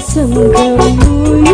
Sapun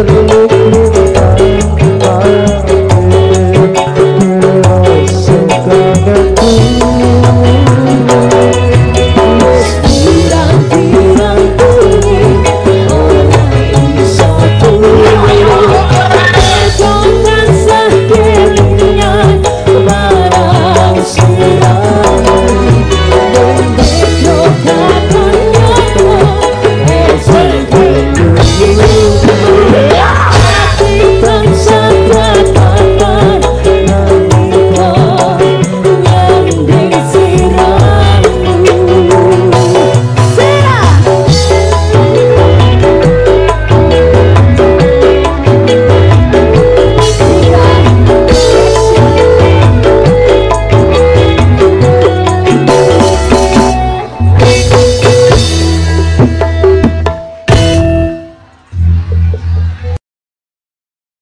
করুণা